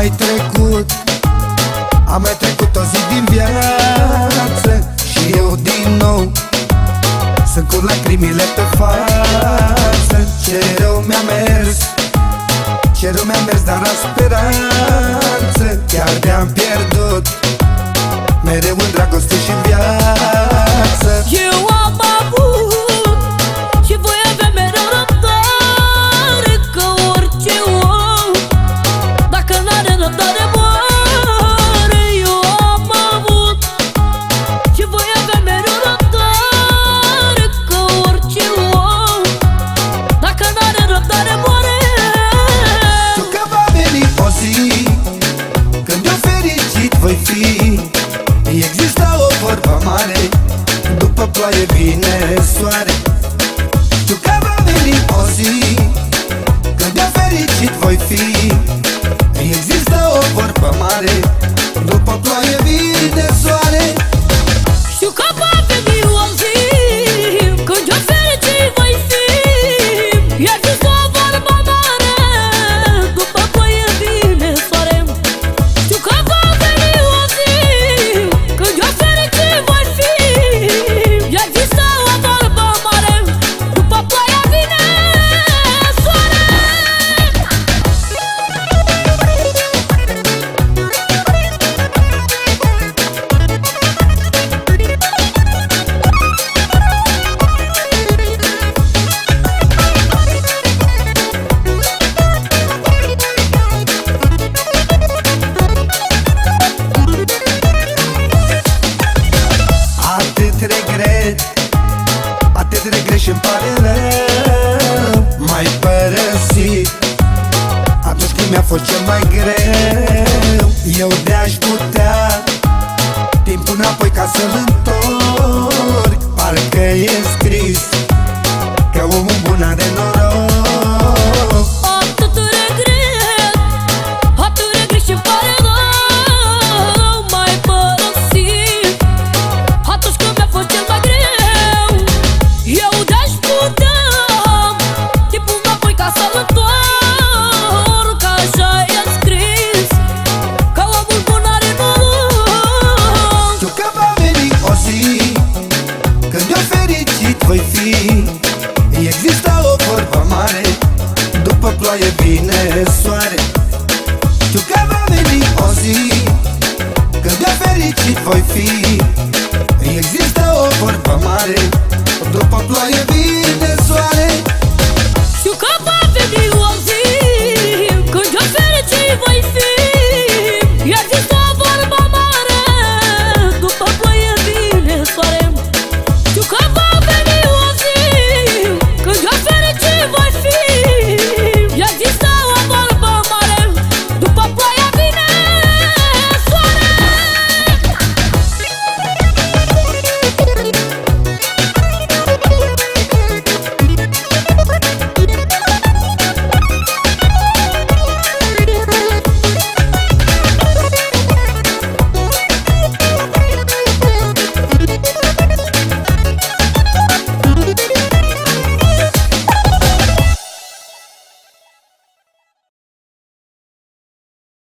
mai trecut? Am mai trecut o zi din viață Și eu din nou Sunt cu lacrimile pe față. Ce rău mi-a mers Ce rău mi-a mers, dar am speranță. Chiar de-am pierdut Mereu în dragoste și în viață. Voi fi. Există o vorbă mare După ploaie vine soare. Tu că va veni o zi vorbă mare După ploaie vine Atât regret și-mi pare rău Mai părăsit Atunci când mi-a fost cel mai greu Eu de-aș putea. Timpul înapoi ca să-l întorc Parcă e scris Că omul bun are noroc soare Știu că va veni o zi Când eu fericit voi fi. Există o vorbă mare După ploaie vine